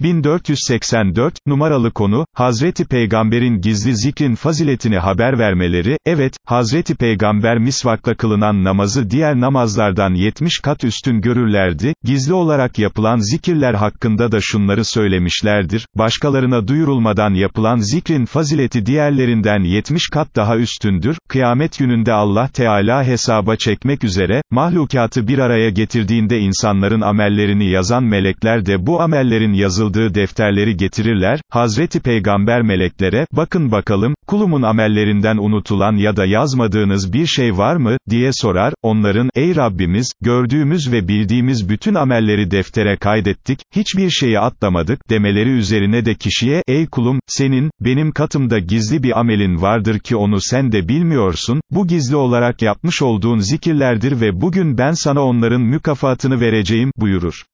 1484, numaralı konu, Hazreti Peygamber'in gizli zikrin faziletini haber vermeleri, evet, Hazreti Peygamber misvakla kılınan namazı diğer namazlardan 70 kat üstün görürlerdi, gizli olarak yapılan zikirler hakkında da şunları söylemişlerdir, başkalarına duyurulmadan yapılan zikrin fazileti diğerlerinden 70 kat daha üstündür, kıyamet gününde Allah Teala hesaba çekmek üzere, mahlukatı bir araya getirdiğinde insanların amellerini yazan melekler de bu amellerin yazıldığı yazıldığı defterleri getirirler, Hazreti Peygamber meleklere, bakın bakalım, kulumun amellerinden unutulan ya da yazmadığınız bir şey var mı, diye sorar, onların, ey Rabbimiz, gördüğümüz ve bildiğimiz bütün amelleri deftere kaydettik, hiçbir şeyi atlamadık, demeleri üzerine de kişiye, ey kulum, senin, benim katımda gizli bir amelin vardır ki onu sen de bilmiyorsun, bu gizli olarak yapmış olduğun zikirlerdir ve bugün ben sana onların mükafatını vereceğim, buyurur.